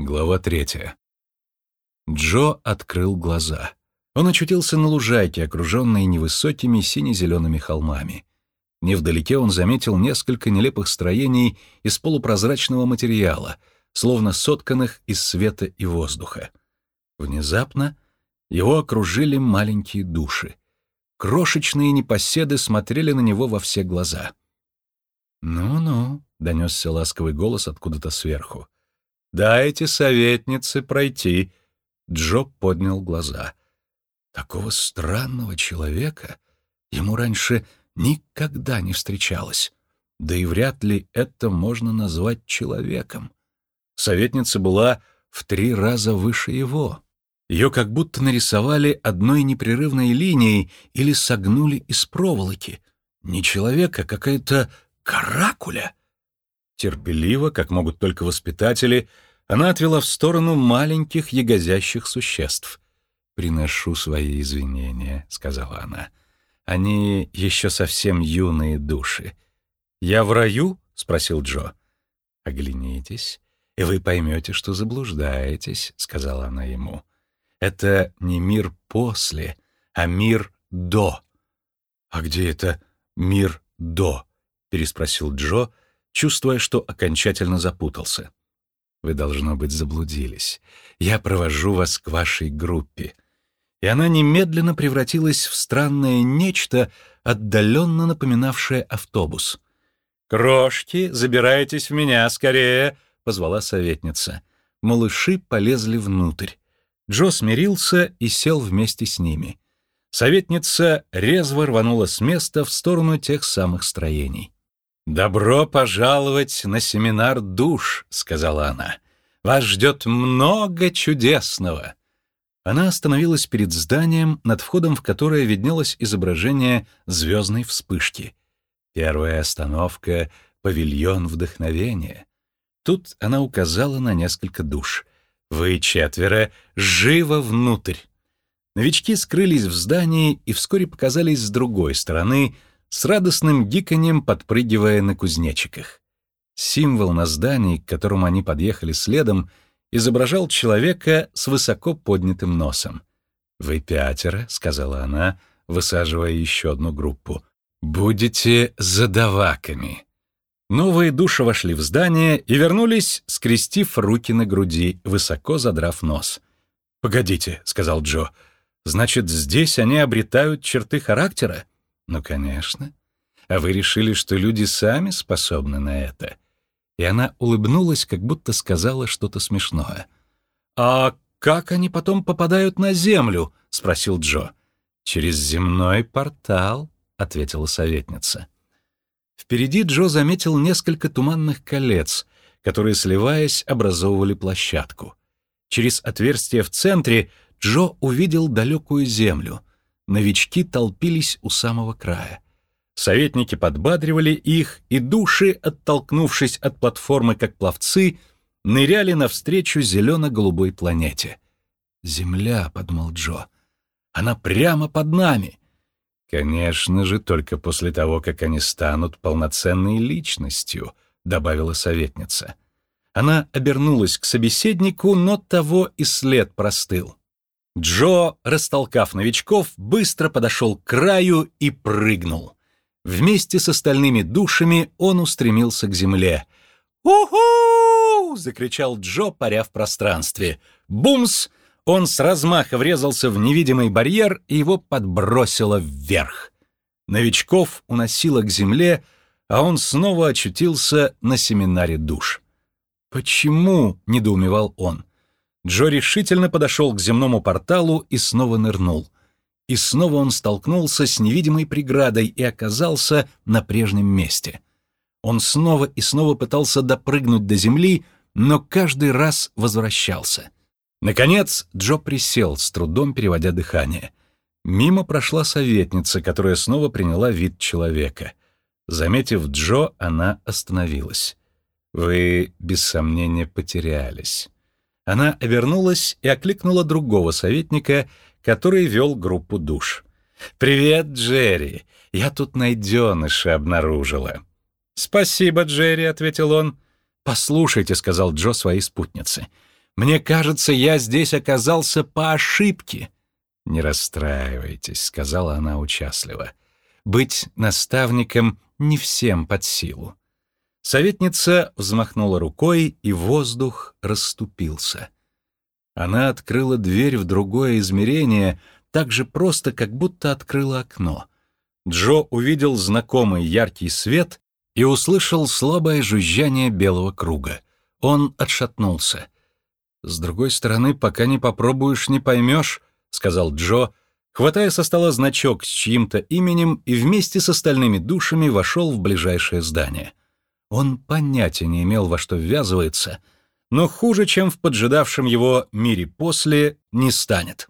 Глава третья. Джо открыл глаза. Он очутился на лужайке, окруженной невысокими сине-зелеными холмами. Невдалеке он заметил несколько нелепых строений из полупрозрачного материала, словно сотканных из света и воздуха. Внезапно его окружили маленькие души. Крошечные непоседы смотрели на него во все глаза. «Ну-ну», — донесся ласковый голос откуда-то сверху. Дайте советнице пройти. Джо поднял глаза. Такого странного человека ему раньше никогда не встречалось. Да и вряд ли это можно назвать человеком. Советница была в три раза выше его. Ее как будто нарисовали одной непрерывной линией или согнули из проволоки. Не человека, какая-то каракуля. Терпеливо, как могут только воспитатели, она отвела в сторону маленьких ягозящих существ. «Приношу свои извинения», — сказала она. «Они еще совсем юные души». «Я в раю?» — спросил Джо. «Оглянитесь, и вы поймете, что заблуждаетесь», — сказала она ему. «Это не мир после, а мир до». «А где это мир до?» — переспросил Джо, чувствуя, что окончательно запутался. «Вы, должно быть, заблудились. Я провожу вас к вашей группе». И она немедленно превратилась в странное нечто, отдаленно напоминавшее автобус. «Крошки, забирайтесь в меня скорее!» — позвала советница. Малыши полезли внутрь. Джо смирился и сел вместе с ними. Советница резво рванула с места в сторону тех самых строений. «Добро пожаловать на семинар душ», — сказала она. «Вас ждет много чудесного». Она остановилась перед зданием, над входом в которое виднелось изображение звездной вспышки. Первая остановка — павильон вдохновения. Тут она указала на несколько душ. «Вы четверо, живо внутрь!» Новички скрылись в здании и вскоре показались с другой стороны — с радостным гиканьем подпрыгивая на кузнечиках. Символ на здании, к которому они подъехали следом, изображал человека с высоко поднятым носом. «Вы пятеро», — сказала она, высаживая еще одну группу, — «будете задаваками». Новые души вошли в здание и вернулись, скрестив руки на груди, высоко задрав нос. «Погодите», — сказал Джо, — «значит, здесь они обретают черты характера?» Ну, конечно. А вы решили, что люди сами способны на это? И она улыбнулась, как будто сказала что-то смешное. А как они потом попадают на землю? спросил Джо. Через земной портал, ответила советница. Впереди Джо заметил несколько туманных колец, которые, сливаясь, образовывали площадку. Через отверстие в центре Джо увидел далекую землю — Новички толпились у самого края. Советники подбадривали их, и души, оттолкнувшись от платформы как пловцы, ныряли навстречу зелено-голубой планете. «Земля», — подумал Джо, — «она прямо под нами». «Конечно же, только после того, как они станут полноценной личностью», — добавила советница. Она обернулась к собеседнику, но того и след простыл. Джо, растолкав новичков, быстро подошел к краю и прыгнул. Вместе с остальными душами он устремился к земле. «Уху!» — закричал Джо, паря в пространстве. «Бумс!» Он с размаха врезался в невидимый барьер и его подбросило вверх. Новичков уносило к земле, а он снова очутился на семинаре душ. «Почему?» — недоумевал он. Джо решительно подошел к земному порталу и снова нырнул. И снова он столкнулся с невидимой преградой и оказался на прежнем месте. Он снова и снова пытался допрыгнуть до земли, но каждый раз возвращался. Наконец Джо присел, с трудом переводя дыхание. Мимо прошла советница, которая снова приняла вид человека. Заметив Джо, она остановилась. «Вы, без сомнения, потерялись». Она обернулась и окликнула другого советника, который вел группу душ. «Привет, Джерри! Я тут найденыша обнаружила». «Спасибо, Джерри», — ответил он. «Послушайте», — сказал Джо своей спутнице, — Мне кажется, я здесь оказался по ошибке». «Не расстраивайтесь», — сказала она участливо. «Быть наставником не всем под силу». Советница взмахнула рукой, и воздух расступился. Она открыла дверь в другое измерение так же просто, как будто открыла окно. Джо увидел знакомый яркий свет и услышал слабое жужжание белого круга. Он отшатнулся. «С другой стороны, пока не попробуешь, не поймешь», — сказал Джо, хватая со стола значок с чьим-то именем и вместе с остальными душами вошел в ближайшее здание. Он понятия не имел, во что ввязывается, но хуже, чем в поджидавшем его мире после, не станет.